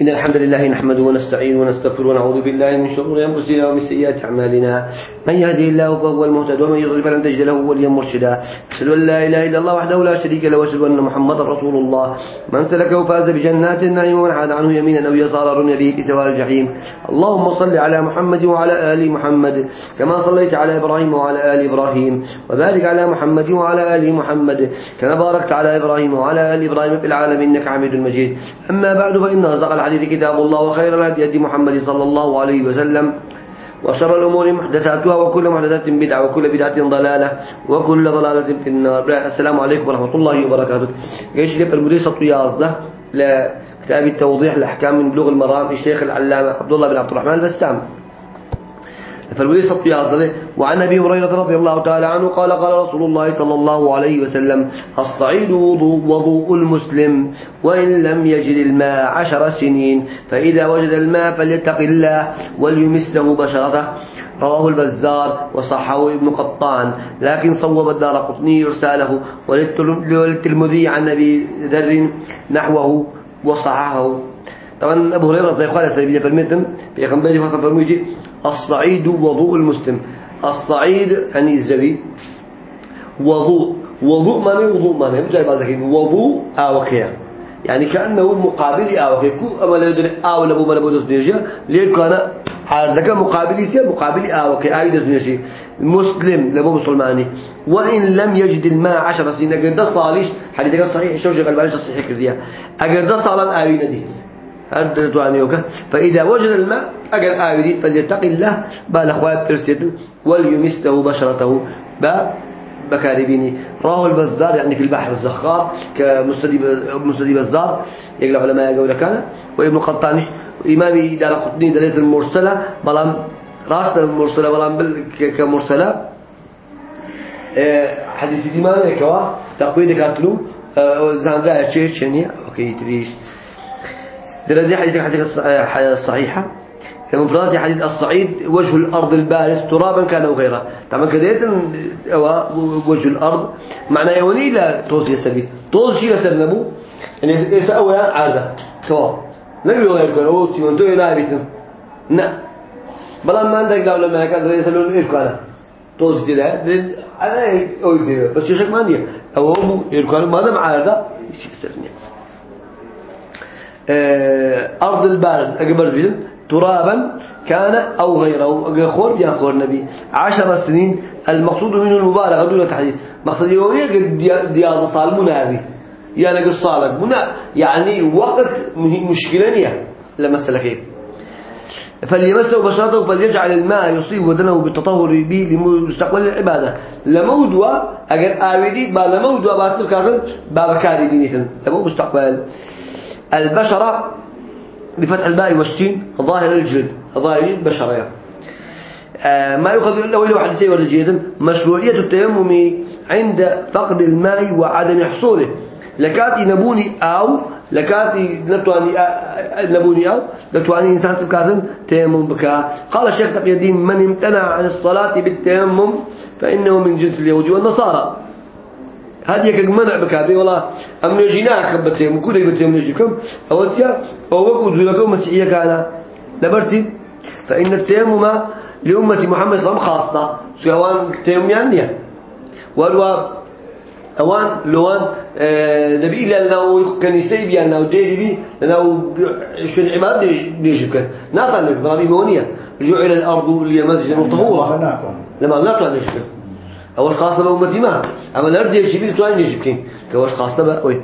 إن الحمد لله نحمده ونستعين ونستغفر ونعوذ بالله من شرور أنفسنا ومن سيئات أعمالنا. من يهدي الله فهو المهتد ومن يضلل فلن تجد له وليا مرشدا. أشهد أن لا إله إلا الله وحده لا شريك له وأشهد أن محمدا رسول الله. من سلكه فاز بجنات النعيم ومن حاد عنه يمينا أو يسارا رمي به في سواء الجحيم. اللهم صل على محمد وعلى آل محمد كما صليت على إبراهيم وعلى آل إبراهيم. وبارك على محمد وعلى آل محمد كما باركت على إبراهيم وعلى آل إبراهيم في العالمين إنك حميد مجيد. أما بعد فإن أصدق الحديث كتاب الله وخير الهدي هدي محمد صلى الله عليه وسلم. وشر الأمور محدثاتها وكل محدثات بدعة وكل بدعة ضلالة وكل ضلالة في النار. السلام عليكم ورحمة الله وبركاته. إيش لي المدرسة الطياز لكتاب التوضيح الأحكام من بلوغ المرام الشيخ العلامة عبد الله بن عبد الرحمن فالوليس الطياز وعن أبي هريرة رضي الله تعالى عنه قال قال رسول الله صلى الله عليه وسلم الصعيد وضوء, وضوء المسلم وإن لم يجد الماء عشر سنين فإذا وجد الماء فليتق الله وليمسه بشرته. رواه البزار وصححه ابن قطان. لكن صوب الدار قطني إرساله وللترمذي عن أبي ذر نحوه وصححه. طبعا أبو هريرة زي قال سيدي فرميتم في خنبالي فقط فرميتي الصعيد وضوء المسلم. الصعيد يعني الزبي. وضوء. وضوء معنى وضوء معنى مش بعض ذلك. وضوء آوكيا يعني كأنه مقابل آوكيا كو أما لا يدري آو لبو ما لبو دس نيجا ليه كان عارضك مقابل سيا مقابل آوكيا آي دس نيجي مسلم لبو مسلماني. وإن لم يجد الماء عشر سنين أجر ده صالح حديثك صحيح شوش قلبانش صحيح كرديا أجر ده صالح آوي نديه هذا توانيوك فإذا وجد الماء أجل آيدي فليتق الله. بالأخوات ترسد وليمسته بشرته با بكاربيني راه البزار يعني في البحر الزخار كمستدي مستدي بزار يقول علماء يقول كان. وابن قطاني إمامي دار قطني دليل المرسلة. بلام راس المرسلة بلام كمرسلة. حديث ديمان يكوا تقويد كاتلو زانزا شيء شنيا أوكي تريش. درجة حديث حديث الصحيحة مفردات حديث الصعيد وجه الأرض البارز ترابا كان أو غيره. طبعا كذلك وجه الأرض. معنى يوني لا توصي السبيل. توصي لسرنبو يعني يتأوى عادة. سواء نقول غير كان أو تيون تو لا بيتن لا. بلا ما عندك قبل ما كان يسألون إيه كان توصي لا أنا أقول بس يشك ما عندي أو هو يركان ما دام عادة يشك سرني أرض البارز أكبر بيتن ترابا كان أو غيره خور يا خور نبي. عشر سنين المقصود منه المبالغة دون تحديد. مقصد يومي دياض صال منابي يا لقى الصالك منا يعني وقت مشكلة لمسألة كيف؟ فليمسه بشرته فليجعل الماء يصيب بدنه بالتطهر به لمستقبل العبادة. لمودوا أجر آويدي با لمودوا باسل كاتل باب كاري بينيتن لمو مستقبل. البشرة بفتح الباء والسين ظاهر الجلد ظاهر الجلد بشرة آه ما يؤخذ إلا وإلى سيور الجيد مشروعية التيمم عند فقد الماء وعدم حصوله. لكاتي نبوني أو لكاتي نتواني نبوني أو نتواني إنسان سكاتن تيمم بكا قال الشيخ تقي الدين من امتنع عن الصلاة بالتيمم فإنه من جنس اليهود والنصارى. هذه يك منع بكابي والله أم نجيناك بتيم كل بتيم نجيكم أولتيا أو وقود لكم مسيحية كان. لبرتي فإن التيمم لأمة محمد صلى الله عليه وسلم خاصة. سواء التيمم يعني؟ والوا أوان لوان نبي إلا لو كنيسة بيان لو ديري بي لو شو العباد نيجيك ناطن لك برامي مونية جعل الأرض لي مسجدا طهورا لما لا تنجيك أول خاصة بأمتي ما أما الأرض يشبه تواني يجبكين كواش خاصة بأوي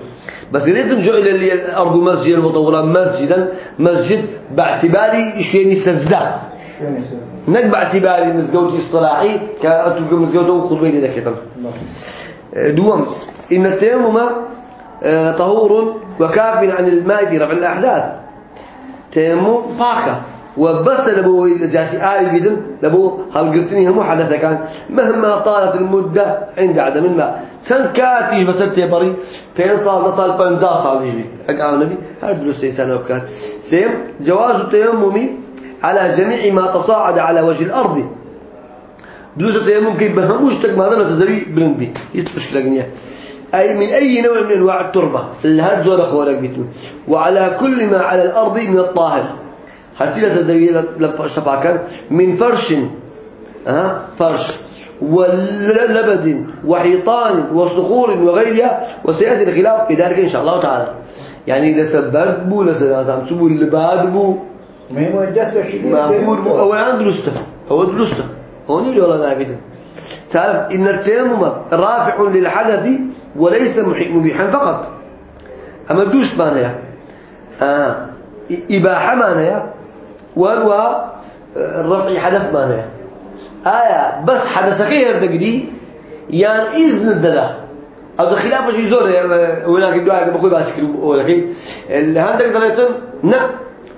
بس ريت جعل لي الأرض مسجدا وطهورا مسجدا مسجد باعتباري شيني سجدة نك باعتباري مزقوتي إصطلاحي كأتوقع مزقوتي وخطبين لك دوم. إن التيمم طهور وكاف عن الماء في رفع الأحداث. تيمم باكة وبس لبو ذاتي آي بيدن لبو هالقرتني هم حدث كان. مهما طالت المدة عند عدم الماء. سن كاتي بس تبري فين صار صار بنزا صار يجي أقام النبي هذا دروس سنة وكات. سيم جواز التيمم على جميع ما تصاعد على وجه الأرض. دوزة التيمم كيف بهموش تك ما مثلا زوي بلند بي. يتفش لقنية أي من أي نوع من أنواع التربة؟ الهرج ولا خورك بيتم. وعلى كل ما على الأرض من الطاهر. هرتيلة الزوية لشباكا من فرش ها فرش. ولبد وحيطان وصخور وغيرها وسيأتي الخلاف. في ذلك إن شاء الله تعالى. يعني إذا سبرت بو لسنة سبو اللباد بو معقول بو. أو عند درسته أو درسته هو نقول والله نعبده تعرف إن التيمم رافع للحدث وليس مبيحا فقط. أما دوش معناها. آه إباحة معناها. وهو الرفع حدث معناها آية بس حدثك يردقدي يعني إذن الدلا أو خلاف شيء زور ولكن الدعاء بقول باسكر ولكن عندك دلتن نا.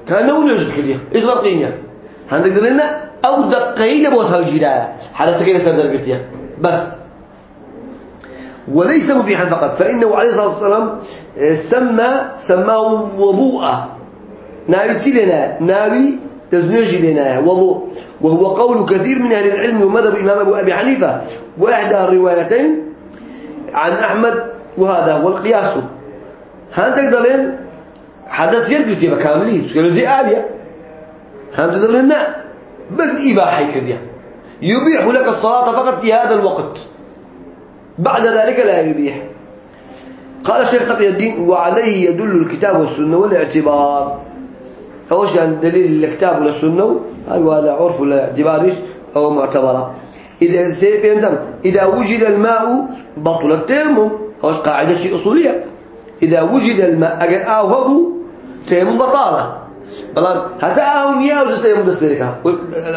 كان ولا كليه إيش رقينيا عندك دلنا أو دقيقة بوتها الجراية حدثك يردقدي بس. وليس مبيحا فقط فإنه عليه الصلاة والسلام سمى سماه وضوءا ناوي لنا ناوي تزنيج لنا وهو قول كثير من أهل العلم ومذهب الإمام أبو أبي حنيفة. وإحدى الروايتين عن أحمد وهذا هو القياس. هل تقدرين حدث يرقل تيبا كاملين قالوا زي آبية هل تقدرين بس إباحي كذا يبيح لك الصلاة فقط في هذا الوقت. بعد ذلك لا يبيح. قال الشيخ تقي الدين وعليه يدل الكتاب والسنة والاعتبار. أول شيء دليل الكتاب والسنة هذا عرف الاعتبار أو معتبرة إذا سيبينزم إذا وجد الماء بطل التيمم. أوش قاعدة شيء أصولية. إذا وجد الماء أجل آوهبه تيمم بطالة. بلان حتى آهم ياوز التيمم بسبركها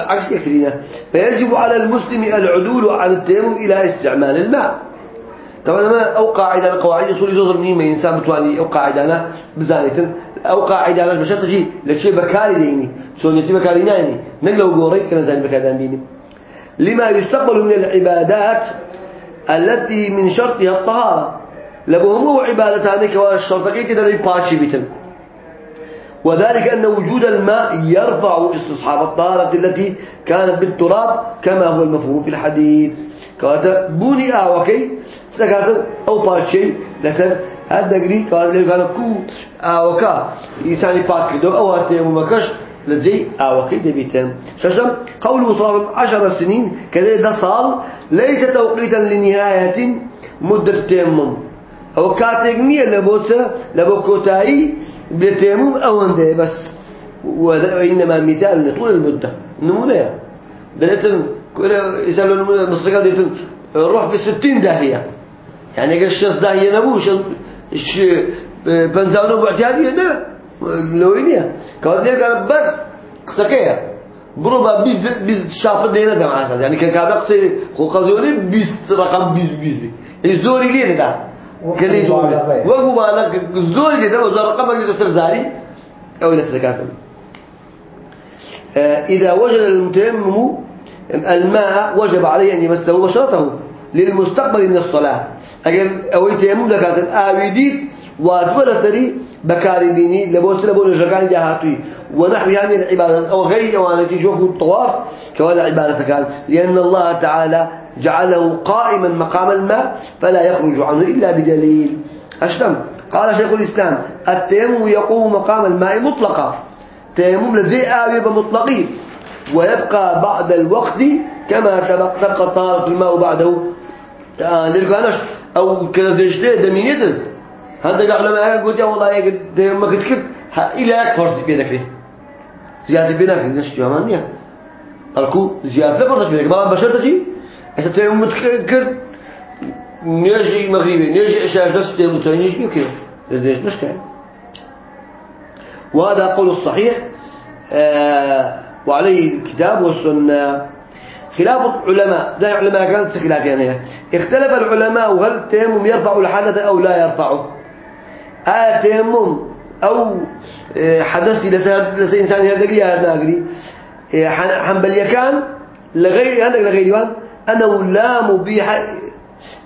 عكس كثيرين فيجب على المسلم العدول عن التيمم إلى استعمال الماء. طبعا ما أو قاعدة قواعد أصول زوجر مني ما إنسان بتواني أو قاعدة أنا بزانيتن. أو قاعدة أنا بشرط شيء. لشيء بكاري ديني. سونيتي بكاري ناني نقلو قوري كنا زين بكاري بيني. لما يستقبل من العبادات التي من شرطها الطهارة. لبهم عبادتان كوالشرط كي تدري باشي بيتن. وذلك أن وجود الماء يرفع استصحاب الطهارة التي كانت بالتراب كما هو المفهوم في الحديث. كواتا بوني آوكي سكاتن أو باشي لسن هذا قري كواتا لو كان كو آوكا. إنساني باك كدو أو هاتيمو مكش لزي آوكي دبيتن. ششم الله عليه عشر سنين كذا ده صال ليس توقيتا لنهاية مدة التيمم أو كاتجنية لبوسة لبوكوتاي بالتيمم أو عنده بس. وإنما مثال لطول المدة. نمونة. دلتن يسألوا نمونة مصرقة دلتن روح بستين داهية. يعني قال الشخص داهية نبوش الش بنزانو باعتيادية ده لوينية قال لي قال بس قصكية بروبا بيز بيز شافت دينا ده معاه يعني كان قاعد قصي خو قزوني بيز رقم بيز بيز بي الزوري ليه ده كلي زوري وقو بالك الزوري ده وزور رقم يتصل زاري أو إلى سرقات إذا وجد المتيمم الماء وجب عليه أن يمسه بشرته للمستقبل من الصلاة. أجل أو يتيمم لكات آويديت واتفل سري بكاري بيني لبوس لبوس جكان جهاتي ونحو يعني العبادة. أو غير وانتي شوفوا الطواف كوانا عبادة كان. لأن الله تعالى جعله قائما مقام الماء فلا يخرج عنه إلا بدليل أشتم. قال شيخ الإسلام التيمم يقوم مقام الماء مطلقا. تيمم لزي آوي بمطلقين ويبقى بعد الوقت كما تبقى طارة الماء بعده لرقانش أو كذا دشته دمينيته هذا قال لما قلت يا والله يا ما كنت كنت إلى أكثر بينك زيادة بينك نش جمانية الكو زيادة برضش بينك بلا بشر تجي أنت تيمم متكر نيجي مغربي نيجي إشاش نفس تيمم تانيش بيو كده ليش مش كان وهذا قول الصحيح آه وعليه الكتاب والسنة. خلاف العلماء لا علماء كانت خلاف يعني. اختلف العلماء هل التيمم يرفع الحدث أو لا يرفعه آه تيمم أو حدث لسه إنسان يردقري هذا ناقري حنبلية كان لغير عندك لغير وان أنه لا مبيح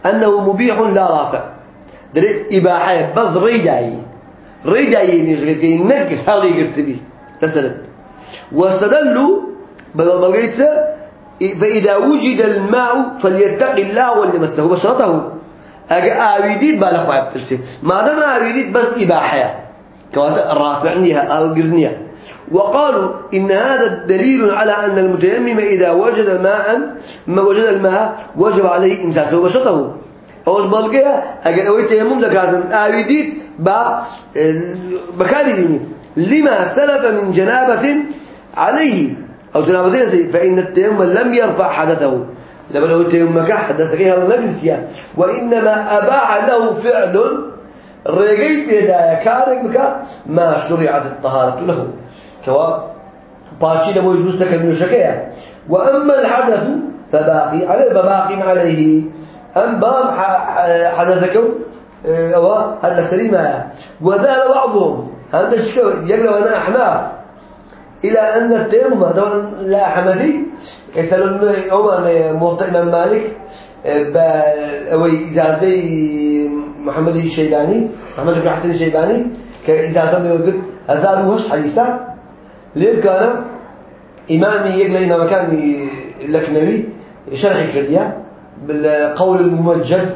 أنه مبيح لا رافع. إباحة بس ريداي. ريداي نشغل نقل هذه قلت به مثلا واستدلوا بلغيته فإذا وجد الماء فليتق الله ولمسه بشرته. أجا آويديد بالا خواب ترسي ما دام آويديد بس إباحة كواتا الرافعنيها القرنية وقالوا إن هذا الدليل على أن المتيمم إذا وجد ماء ما وجد الماء وجب عليه إمساكه وبشطه أو بلقيا أجل أوي تيمم لكاتن آويديد با بكاري ديني لما سلف من جنابة عليه أو جنابة فإن التيمم لم يرفع حدثه. لما لو تيمم حدثك هذا لم وإنما أباح له فعل رجيت بيدايا كارك بك ما شرعت الطهارة له. كوا باشي لما يجوز لك المشكية وأما الحدث فباقي عليه فباقي عليه. أم بام حدثكم آه، أو هذا سليمة وذهب بعضهم. هذا الشيء يقلوا أنا أحناف. إلى أن التيمم طبعا لا حمدي. يوم موطئ إمام مالك آه، أو إجازي محمد الشيباني محمد بن حسن الشيباني كإجازة يقول هزار وش حديثة. ليه كان إمامي يقل إمام كان لكنوي شرح كرديا بالقول الممجد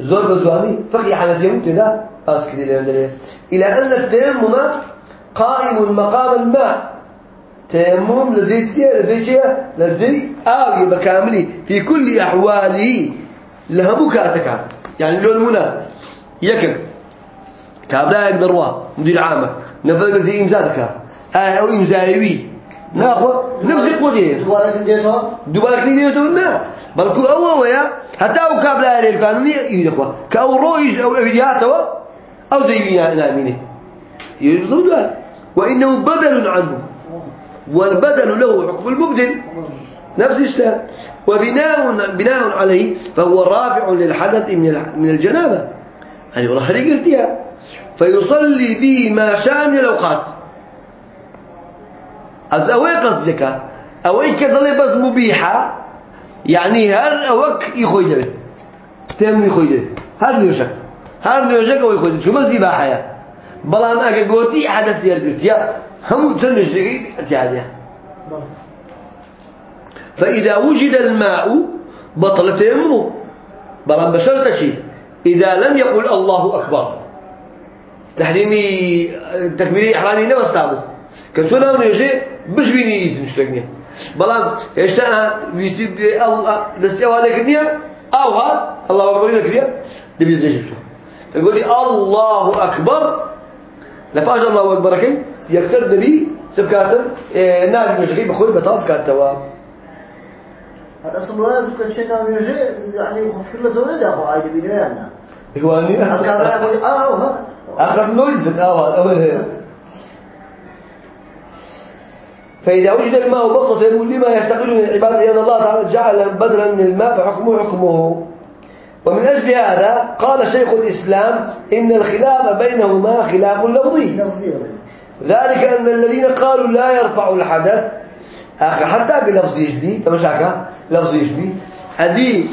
زور بزواني. فقي حنفي مبتدا أسكري إلى أن التيمم قائم مقام الماء. تيمم لزيتية لزيتية لزي آوي بكامله في كل أحواله لها مكاتك يعني لون منا يكن. كابلايك دروا مدير عامة. نفذ زي إمزادك. آه أو إمزايوي. ناخذ نفس القضية ديتو دوبارة كنيديتو ما بلكو أول ويا حتى أو كابلايك القانوني يدخوا كأو رويج أو إفيدياته أو زي نامينة. يرزقوا وإنه بدل عنه. والبدل له حكم المبدل. نفس الشيء وبناء بناء عليه فهو رافع للحدث من من الجنابة. هذه والله هذه قلتها فيصلي به ما شاء من الأوقات. از اوي قصدك؟ اوي كذا بس مبيحة؟ يعني هر أوك يخوي تم يخوي جبه هر نيوشك هر نيوشك أو يخوي شو مزي باحيا بلان اگه قوتي حدث يربطيا هم لقيت اتعاديا فإذا وجد الماء بطل تيممه. بلان بشرط شيء إذا لم يقل الله أكبر. تحريمي تكبيري إحرامي تابو كنتونا من يجي بش بيني يزن شتكني بلان يشتاها بيستي الله دستيوا عليك النية أو هاد الله أكبر لك النية دبي تقول لي الله أكبر. لفاج الله أكبر كي؟ يكسر دبي سبكاتر نار مشكي بخوي بطاب كاتوا. هذا أصل ولا كنت شيء من يجي يعني زوجة أخو عادي بيننا إخواني. كان يقول آه أخذ نويزن أول فإذا وجد الماء يقول لما يستقل من العبادة أن الله تعالى جعل بدلا من الماء فحكمه حكمه. ومن أجل هذا قال شيخ الإسلام إن الخلاف بينهما خلاف لفظي. ذلك أن الذين قالوا لا يرفع الحدث حتى بلفظ يجبي تمشاكا لفظ يجبي. هذه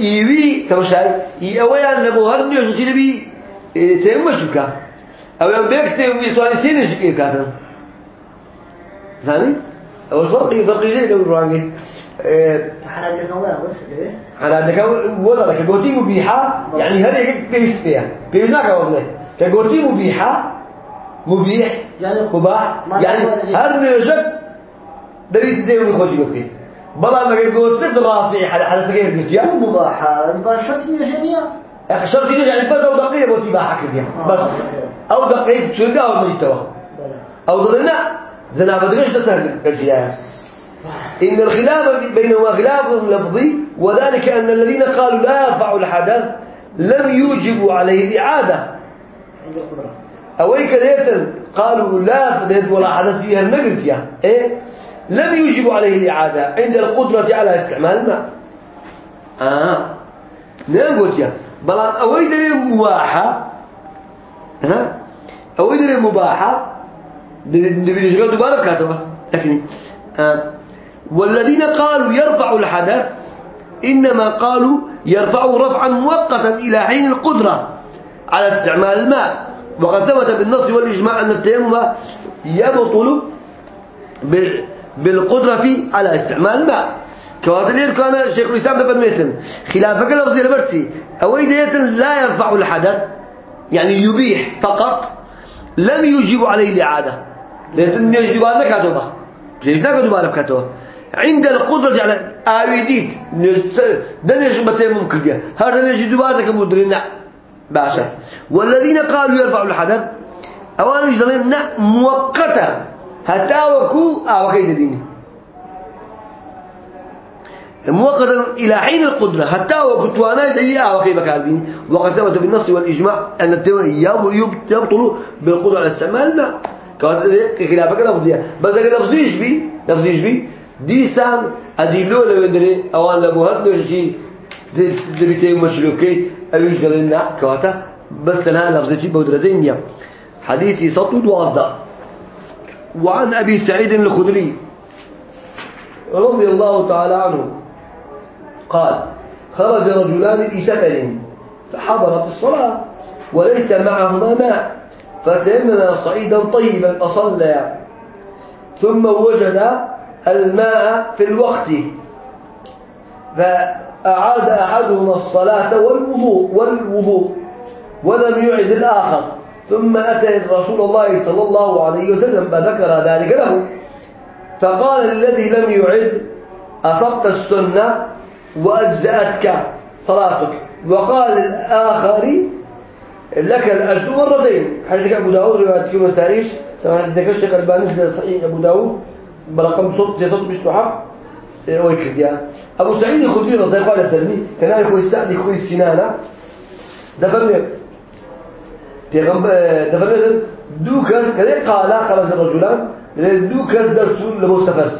إيوي تمشاي إيويان لبوهر نيوش سيدبي تيمش بكا أو يوم بيك تيم يتواني سينش كي كاتن ثاني أو الفرق فرق جيد لو الرانجي حنا بدنا ولا حنا بدك ولا لك قوتي مبيحة يعني فيها بيش ناكا والله كقوتي مبيحة مبيح يعني مباح يعني هر نيجك دريت زي ما خوشي بكي بلا ما قلت رافع على على سكين بيش يعني مباحة مباشرة جميع. أخي شرط يعني بس أو دقيقة بوتي باحة كذي بس. أو دقيقة شو ده أو مجتوا أو ضلنا زنا بدريش تسهل الجيان إن الخلاف بينهما خلاف لفظي وذلك أن الذين قالوا لا يرفع الحدث لم يوجبوا عليه الإعادة أويك ديتا قالوا لا فديت ولا حدث فيها النقل إيه؟ لم يوجبوا عليه الإعادة عند القدرة على استعمال الماء. آه. نعم قلت يا. بلان أوي دري مباحة. ها؟ أوي دري مباحة. نبي نشغل دوباره كاتبة. لكن آه. والذين قالوا يرفع الحدث إنما قالوا يرفعه رفعا مؤقتا إلى حين القدرة على استعمال الماء. وقد ثبت بالنص والإجماع أن التيمم يبطل بال- بالقدرة على استعمال الماء. كواتل لير كان شيخ الإسلام دبر ميتن. خلافك لفظي لبرتي أو ديتن لا يرفع الحدث يعني يبيح فقط لم يجيب عليه الإعادة. لأن يجب أن نكتبه جيد نكتبه نكتبه عند القدرة على آويديت دنيش متى ممكن هذا نجد دوباره كمدرين باشا والذين قالوا يرفع الحدث أولا يجدون مؤقتا حتى وكو آوكي ديني مؤقتا إلى حين القدرة حتى وكتوانا يدعي آوكي بكالبين وقد ثبت بالنص والإجماع أن التواني يبطل بالقدرة على استعمال الماء خلافك لفظية. بس لفظيش بي؟ لفظيش بي؟ ديسان أدلو لو يدري أوان لبوهر نوشي دبيتي مشروكي أيش قالنا كواتا بس تنها لفظتي بودرزين حديثي سطو دوازدا وعن أبي سعيد الخدري رضي الله تعالى عنه قال خرج رجلان في سفر فحضرت الصلاة وليس معهما ماء فتيمنا صعيدا طيبا فصلى ثم وجد الماء في الوقت. فأعاد أحدهما الصلاة والوضوء والوضوء ولم يعد الآخر. ثم أتى رسول الله صلى الله عليه وسلم فذكر ذلك له. فقال الذي لم يعد أصبت السنة وأجزأتك صلاتك. وقال الآخر لك الأجر مرتين حديث أبو داود رواية في مساريش طبعا حديث الشيخ الباني في صحيح أبو داود برقم صوت صوت مستحق ويكرد يعني. أبو سعيد الخدري رضي الله عنه سلمي كان يخوي السعد يخوي السنانة. دفرنا دفرنا دوكر كذا قال خرج الرجلان دوكر درسون لبو سفر.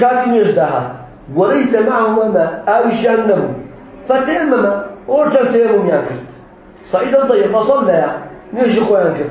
كان يجدها وليس معهما ماء أو شأنه. فتيمم ورجل تيمم ياكل صعيدا طيب فصلى نيجي خويا ياكل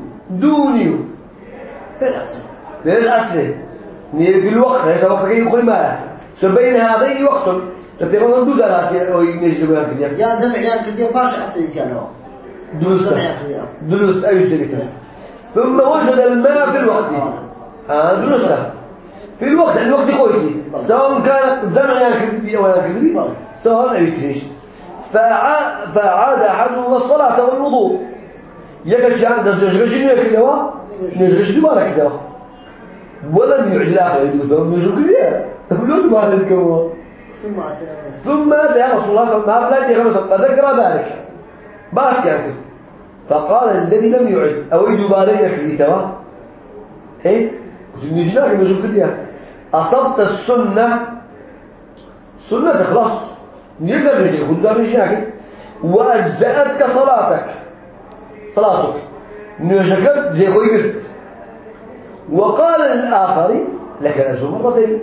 دو نيو بالعصر نيو في الوقت. هذا وقت كي يقول ما فبين هذين وقت تبي دو دارات أو ينجي كوانا كده يا دمع يا كده باش أحسن كانوا دروس دروس أي شركة. ثم وجد الماء في الوقت. آه. دروسه في الوقت. الوقت خويتي سواء كان زمع ياكل أو ياكل سواء يكريش فعاد, فعاد أحدهما الصلاة والوضوء. يعد الآخر يدوس بهم نجرش كذا تقولون ما هذا ثم أتى رسول الله صلى الله عليه وسلم فذكر ذلك. باس يعني فقال الذي لم يعد أو يدبارين يكلي توا. إيه؟ نجلاك نجرش كذا أصبت السنة. سنة خلاص نقدر نجي خد دار نجي وأجزأتك صلاتك. صلاتك نجكت زي خوي وقال للآخر لك الأجر مرتين.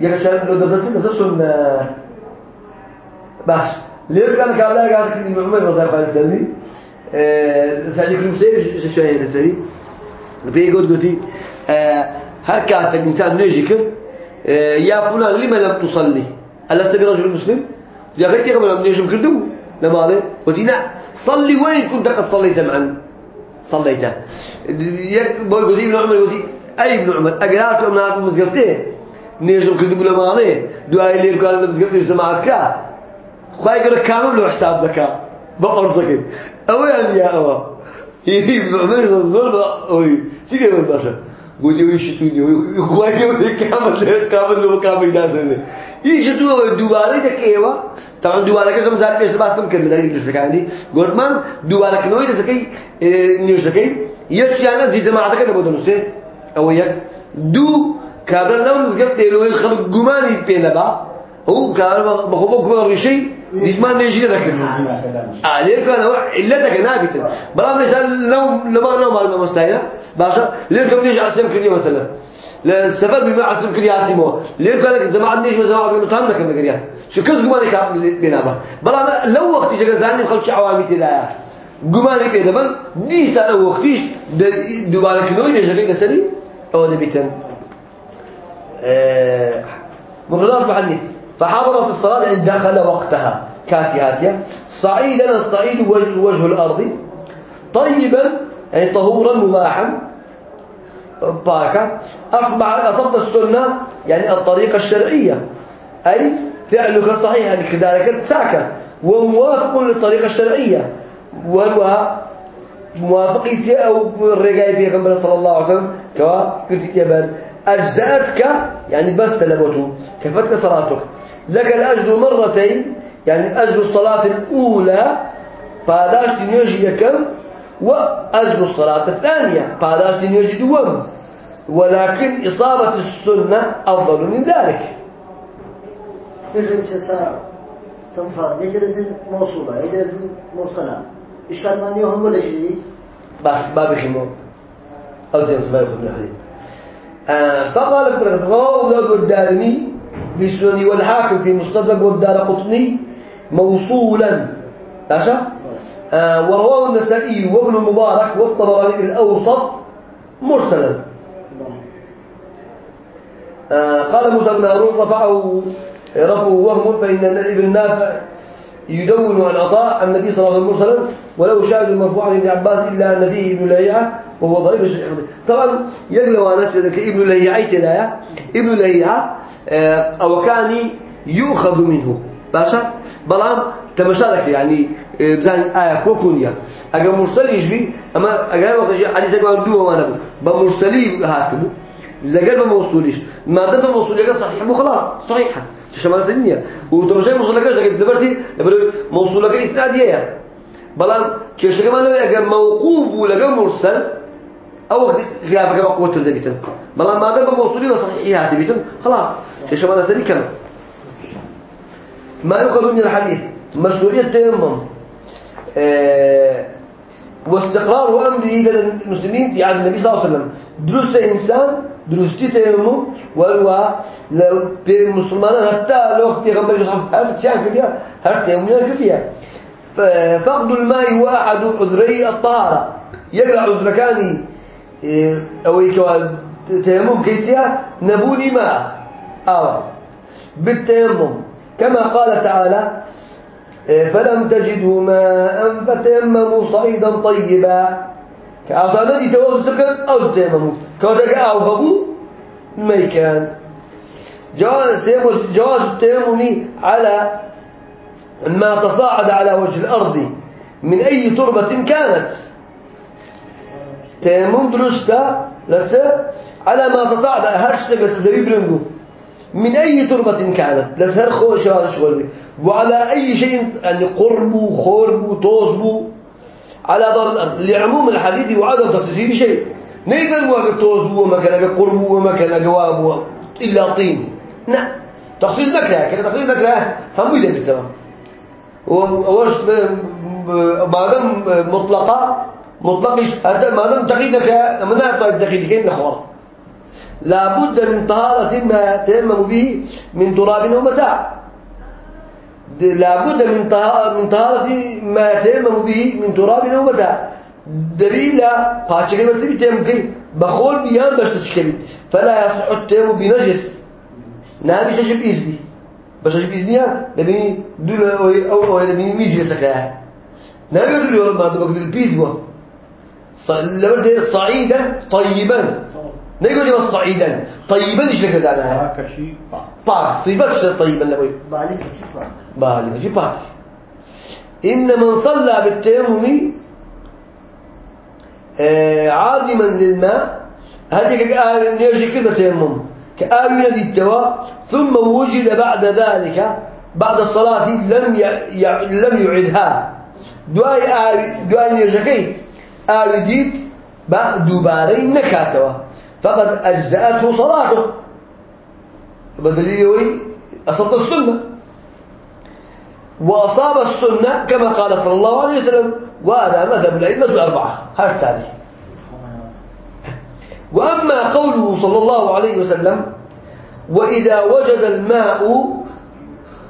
يكشف لو سنة السنة باش ليه كان كابلا قال كني محمد رضي الله عنه سلمي سألك المسير شوية السري بيقول قلتي هكذا الإنسان نجيك يا فلان لما لم تصلي؟ ألست برجل مسلم؟ يا غير قبل أن يجب كردو؟ لما هذا ودينا صلي وين كنت قد صليت معا؟ صليت يقول ابن عمر يقول أي ابن عمر؟ أقرأت أمنا هذا مزقبته نيجب كردو لما هذا دعاء اللي قال مزقبته جماعتك خواهي قال كامل له حساب ذكا بقرصك أو يعني يا أوا يجي ابن عمر يقول أوي. شو كيف له يشتوني وخواهي كامل كامل كامل ناسه يشتوه دوباره دكيوا طبعا دوباره كسم زاد بيش باسم انجلش كاندي قلت من دوباره كنوي دكي نيوش دكي يرشي أنا زي جماعة كده بدونسه أو يك دو كابر لو مزقت له الخلق جماني بينبا هو كان بخوفه كل شيء يجمان نيجي لك عليه كان الا ده نابت بلا مثال لو لما لو ما مستعينا باشا ليه كم نيجي اسلم كذي مثلا للسفر بما عصب كرياتي مو ليه قال لك جماعة نيش وجماعة بينو تهم لك مقريا شو كذا قماني كاب بينابا بلا لو وقت جا زاني خلش عوامي تلايا قماني بيدا بل دي سنة وقتيش دوباره كنوي نجري كسري أو أه مفردات محلي فحضرت الصلاة دخل وقتها. كافياتيا صعيدا الصعيد وجه, الأرض. طيبا أي طهورا مباحا. باكا أصبح أصبت السنة يعني الطريقة الشرعية. أي فعلك صحيح يعني كذلك ساكا وموافق للطريقة الشرعية. وهو موافق أو الرجاء في غنبرة صلى الله عليه وسلم كوا قلت يبان أجزأتك يعني بس تلبته كفتك صلاتك؟ لك الأجر مرتين يعني أجر الصلاة الأولى فهذاش تنيجي كم؟ وأجر الصلاة الثانية فهذاش تنيجي دوم. ولكن إصابة السنة أفضل من ذلك. يجب تسا سنفا يجرد موصولة يجرد موصلة إشكال من يوهم ولا شيء باش باب خيمو أو الحديث آه فقال رواه الدارمي بسنن والحاكم في مستدرك والدار قطني موصولا. ماشي آه ورواه النسائي وابن المبارك والطبراني الأوسط مرسلا. آه قال موسى بن هارون رفعه رفعه وهم فإن ابن نافع يدون عن عطاء النبي صلى الله عليه وسلم ولو شاهد مرفوع عن ابن عباس إلا فيه ابن لهيعة وهو ضعيف الشيخ طبعا يقلوا ناس ابن لهيعة لا ابن لهيعة آه، أو كان يؤخذ منه. باشا؟ بلام تمشارك يعني آه، بزان آية كوكونيا أجا مرسل يجبي أما أجا وقت جاء علي سجوا دوه ما نبو بمرسلي هاتبو. لقل بموصوليش ما دام بموصولي صحيح مو خلاص صحيحة شمال سنية وتمشي موصول لكن دبرتي دبر موصول لك إسنادية بلام كيش كمان أجا موقوف ولا مرسل. أو وقت غيابك قوة الدبيتن بلام ما دام بموصولي وصحيح هاتبيتن خلاص. شيء شمال سني كلام. ما يؤخذ من الحديث مشروعية التيمم آه واستقرار أمره للمسلمين في عهد النبي صلى الله عليه وسلم. درست إنسان درستي تيمم وهو لو مسلمان حتى لو في غمر يصحف هل تشاف فيها؟ هل تيمم فيها فقد الماء هو أحد عذري الطهارة. يقع عذركاني آه، أو تيمم كيسيا نبوني ماء أو بالتيمم كما قال تعالى إيه، فلم تجدوا ماء فتيمموا صعيدا طيبا. الذي توضوا سكن أو تيمموا. كوتك أو فبو ما كان جواز جواز التيمم على ما تصاعد على وجه الأرض. من أي تربة كانت. تيمم درستا لسه؟ على ما تصاعد هرشتك زي برنجو من أي تربة كانت؟ لسهر خوش هذا شغل وعلى أي شيء؟ يعني قرب خرب توزب على دار الأرض. لعموم الحديث وعدم تخصيصه بشيء نيدر واقع توزب ومكان قرب ومكان جواب إلا طين. نعم تخصيص نكرة كده تخصيص نكرة هم يدري تمام. وش دام مطلقة. مطلقش هذا ما دام تقييد نكرة ما تقييد كين نحور لابد من طهارة ما تيمم به من تراب ومتاع لابد من من طهارة ما تيمم به من تراب ومتاع دليل قاتل بس بيتيمم كي بخول بيان باش تشكل فلا يصح التيمم بنجس نابي تجيب إذني باش تجيب إذنيها دبي دول أو أو دبي ميجي سكاها نابي دول يقول ما دبك دول بيزوا لابد صعيدا طيبا. نقول يوم صعيدا طيبا إيش لك كشي باك صيبك طيبا لوي بالي كشي باك بالي كشي باك إن من صلى بالتيمم آه، عادما للماء هذه كآية نيجي كلمة تيمم. كآية للدواء ثم وجد بعد ذلك بعد الصلاة لم. لم يعدها. دعاء آية دعاء نيجي بعد دوبارين نكاتوا فقد أجزأته صلاته. بدليل أصبت السنة. وأصاب السنة كما قال صلى الله عليه وسلم وهذا مذهب الأئمة الأربعة. هذا الثاني. وأما قوله صلى الله عليه وسلم وإذا وجد الماء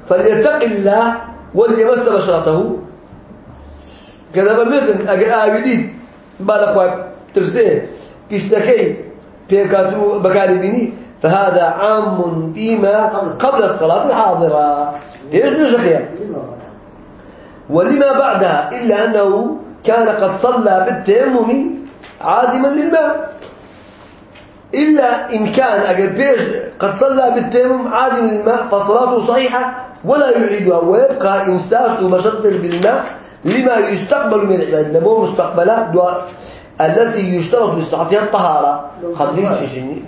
فليتق الله وليمس بشرته. كذا بالمثل أجل آبدين بالأقوى ترسيه. كشتكي بيكاتو بكاري فهذا عام فيما قبل الصلاة الحاضرة. إيش نشخيا ولما بعدها إلا أنه كان قد صلى بالتيمم عادما للماء. إلا إن كان أجل قد صلى بالتيمم عادما للماء فصلاته صحيحة ولا يعيدها ويبقى إمساك بشرط بالماء لما يستقبل من العباد لما مستقبلات دعاء التي يشترط لصحتها الطهارة. خطرين شيشيني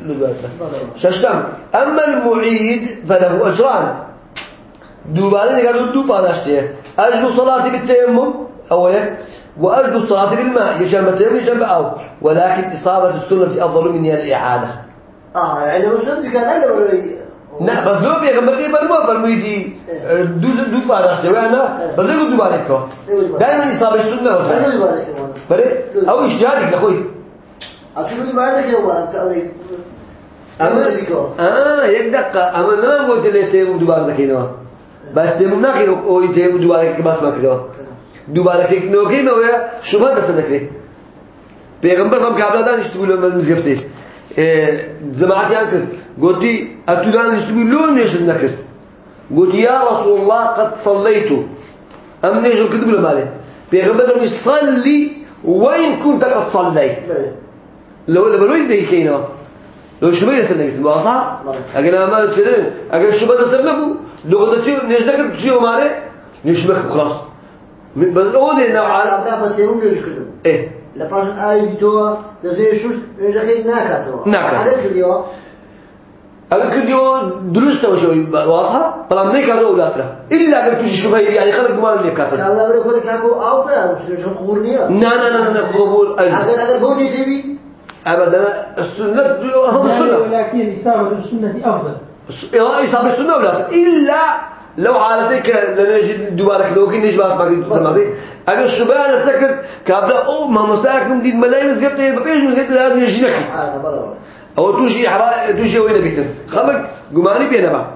ششتم أما المعيد فله أجران. دوبارين قالوا دوبارين أشتيه أجل صلاة بالتيمم أولا. وأجل الصلاة بالماء يجمع التيمم يجمع أو. ولكن إصابة السنة أفضل من الإعادة. آه يعني مسلم كان أنا نعم بس لو بيغمبر كيف برمو فرميدي دو دو بارا أشتيه أنا بس لو دوبارين كو دائما إصابة السنة أنا بله؟ أو اجتهادك لأخوي أكيد ما لك يوم أكيد أما آه يك دقة أما ما قلت لي تيم دوباره نكينه بس تيم نكينه أو تيم دوباره كباس ما كده دوباره كيك نوكينه ويا شو ما بس نكري پیغمبر هم قبل دان اشتغل من زفته جماعت يانكر قلتي أتدان اشتغل لون ليش نكر قلت يا رسول الله قد صليت. أم نيجو كده بلا ماله پیغمبر يصلي وين كنت قد صليت؟ لو لو بروي ده كينا لو شو بيصير لك واضح اگر ما تشرين اگر لو قد تشيو نجدك تشيو ماله نشبك خلاص. بس هو ده نوع. لا بس يوم كده إيه. لپاش آی تو دزوی شوش نجاکی نکاتو نکات. عدد کردیو اگر كرديو درست وشوي واضحة بلا ما يكادو اولاتنا الا اگر تجي شبهه يعني خلق ما اللي كاتل الله بره خود کاکو آو پر شو قورنیه لا لا لا لا قبول أجل. اگر اگر بودی دیوی ابدا السنة هم يعني السنة ولكن إصابة السنة أفضل إصابة السنة ولا إلا لو حالتك لنجد دوبارك لو كن نجي باس باقي تمامي أجل شبهه نسكر كابلا أو ما مساكم دين ملايين مسكت بيش مسكت لا نجي لك هذا بلا أو توشي حرا توشي وين بيتن خلق جماني بينا بقى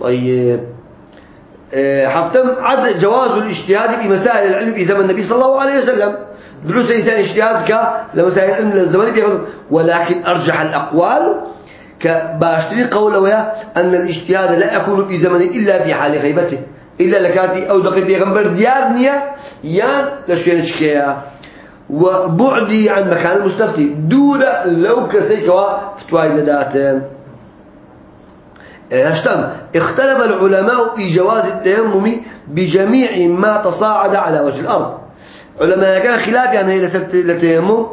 طيب حفتم عد جواز الاجتهاد في مسائل العلم في زمن النبي صلى الله عليه وسلم. دروس إنسان اجتهاد ك لمسائل العلم للزمن ولكن أرجح الأقوال كباشتري ويا أن الاجتهاد لا يكون في زمن إلا في حال غيبته. إلا لكاتي أو دقي بيغمبر ديار نية يان شكيا وبعدي عن مكان المستفتي. دون لو كسيكوا فتواي ندات هشتم اختلف العلماء في جواز التيمم بجميع ما تصاعد على وجه الأرض. علماء كان خلاف يعني للتيمم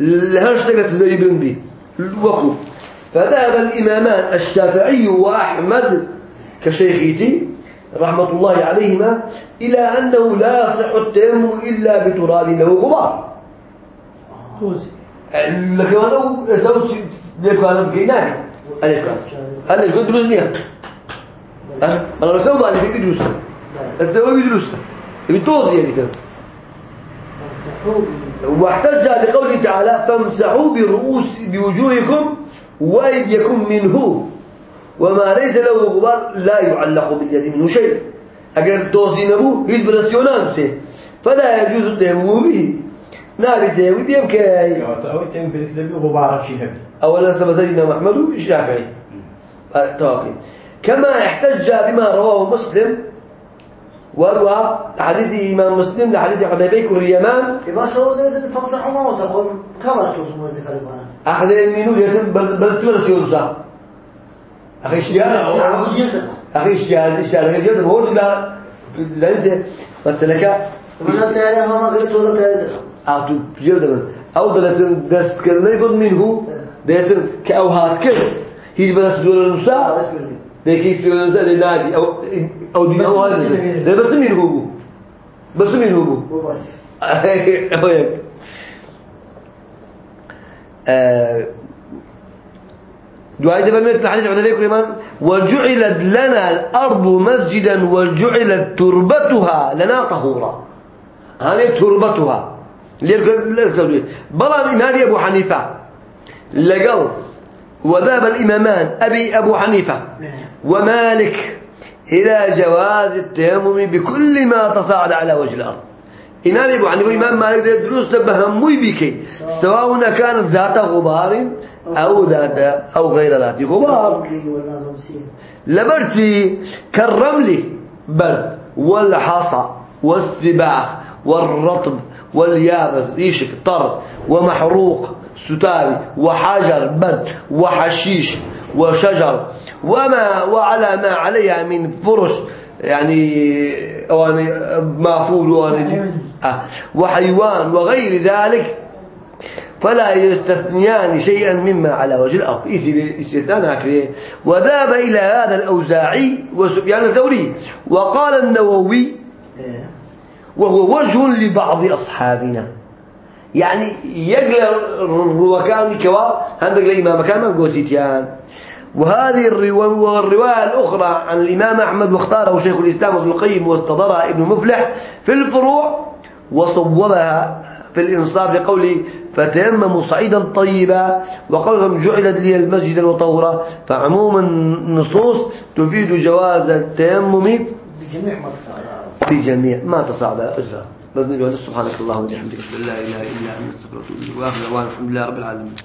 لهرش تقلت ذريبين به وقو فذهب الإمامان الشافعي وأحمد كشيخيتي رحمة الله عليهما إلى أنه لا يصح التيمم إلا بتراب له غبار. لكن أنا سويت ذلك أنا بكيناك أنا أنا كنت مياه أنا لو سووا اللي في دروس السوي دروس بتوضي يعني. كده واحتج لقوله تعالى فامسحوا برؤوس بوجوهكم وأيديكم منه. وما ليس له غبار لا يعلق باليد منه شيء. أجر توصي نبو هيد برسيونان سي فلا يجوز التيمم به. نار التيمم بيمكن أو تم في الكتاب غبار شيء أولا سبزينا محمد الشافعي توقي كما احتج بما رواه مسلم وروى حديث إمام مسلم لحديث حديبيك واليمان إذا شو ده فمسحوا ما وصلوا كما ذي خليفانا أخذ يمينه يتم تمر سيوزا أخي يسد أخي اشتيان أخي اشتيان هو لا لا أنت بس لك من التاريخ ما قلت ولا تاريخ أعطوا دمن أو بدأت دست كلمة يقول منه ديت كأوهات كل. هي بس دول النساء. بس مني ذيك يسوي النساء لنادي أو أو دين أو هذا ده بس منه هو. بس منه هو. هو هيك دعاء دبا ميت الحديث عن ذلك الإمام. وجعلت لنا الأرض مسجدا وجعلت تربتها لنا طهورا. هذه تربتها. بلا الإمام أبو حنيفة. لقل وذهب الإمامان أبي أبو حنيفة. ومالك إلى جواز التيمم بكل ما تصاعد على وجه الأرض. إمام أبو حنيفة وإمام مالك دروس بهموي بك سواء كانت ذات غبار أو ذات أو غير ذات غبار. لبرتي كالرمل برد والحصى والسباخ والرطب واليابس ريشك طر ومحروق ستاري وحجر برد وحشيش وشجر. وما وعلى ما عليها من فرش يعني يعني مافول آه، وحيوان وغير ذلك فلا يستثنيان شيئا مما على وجه الأرض. استثناء هكذا وذهب إلى هذا الأوزاعي وسفيان الثوري. وقال النووي وهو وجه لبعض أصحابنا. يعني يقل وكان كوا عندك الإمام كان من قوتيتيان وهذه الرواية الأخرى عن الإمام أحمد واختاره شيخ الإسلام ابن القيم واستضرها ابن مفلح في الفروع وصوبها في الإنصاف لقوله فتيمموا صعيدا طيبا وقولهم جعلت لي المسجد وطهورا فعموم النصوص تفيد جواز التيمم تصعد بجميع ما تصعد أجرا بس نجوز سبحانك اللهم وبحمدك لا إله إلا أنت أستغفرك وآخر الحمد لله رب العالمين.